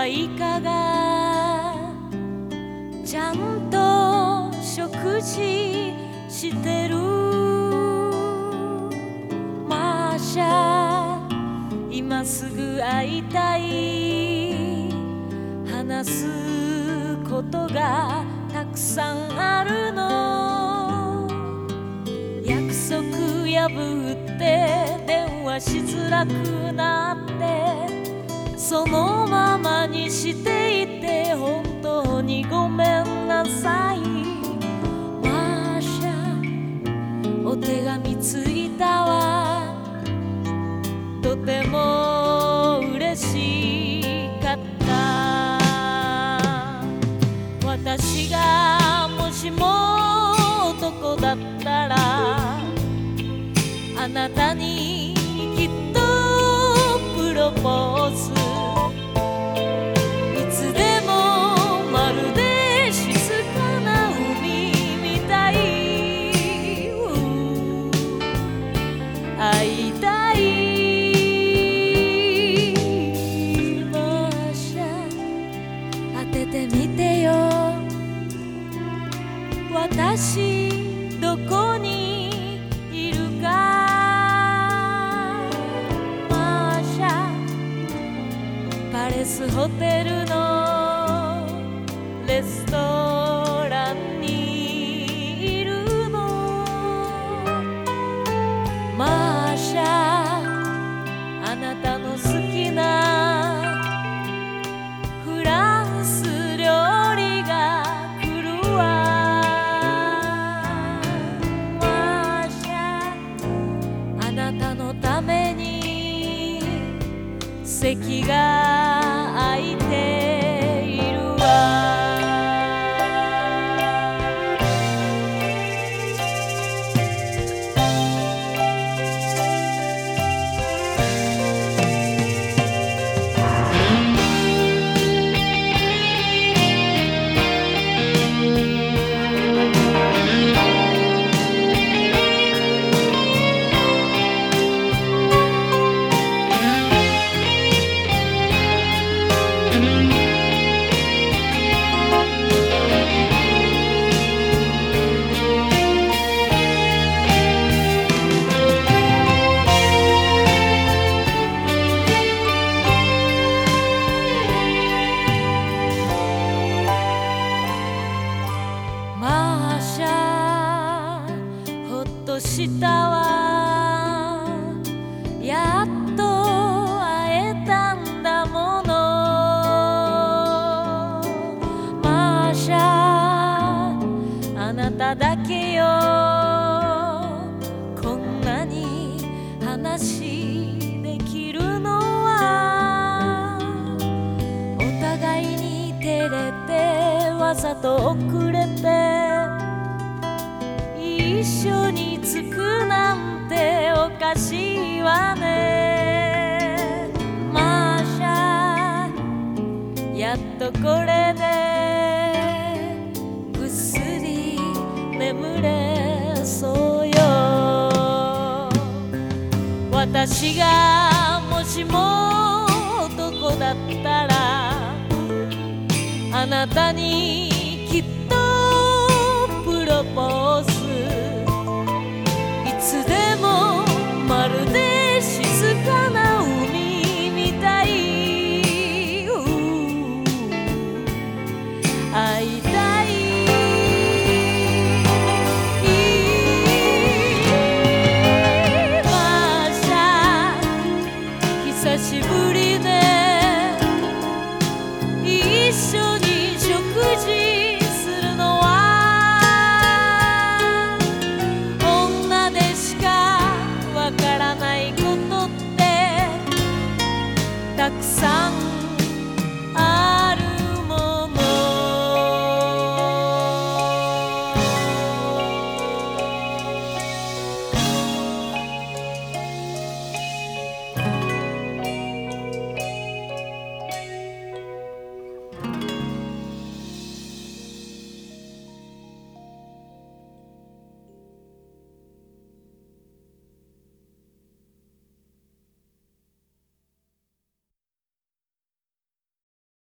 はいかが？ちゃんと食事してる？マーシャ今すぐ会いたい。話すことがたくさんあるの。約束破って電話しづらくなって。そのままにしていて本当にごめんなさい。マーシャお手紙ついたわ。とても嬉しかった。私がもしも男だったらあなたにきっとプロポーズャ当ててみてよ。私どこにいるか。マーシャパレスホテルの石がだけよこんなに話できるのはお互いに照れてわざと遅れて一緒に着くなんておかしいわね。マーシャやっとこれで私がもしも男だったらあなたに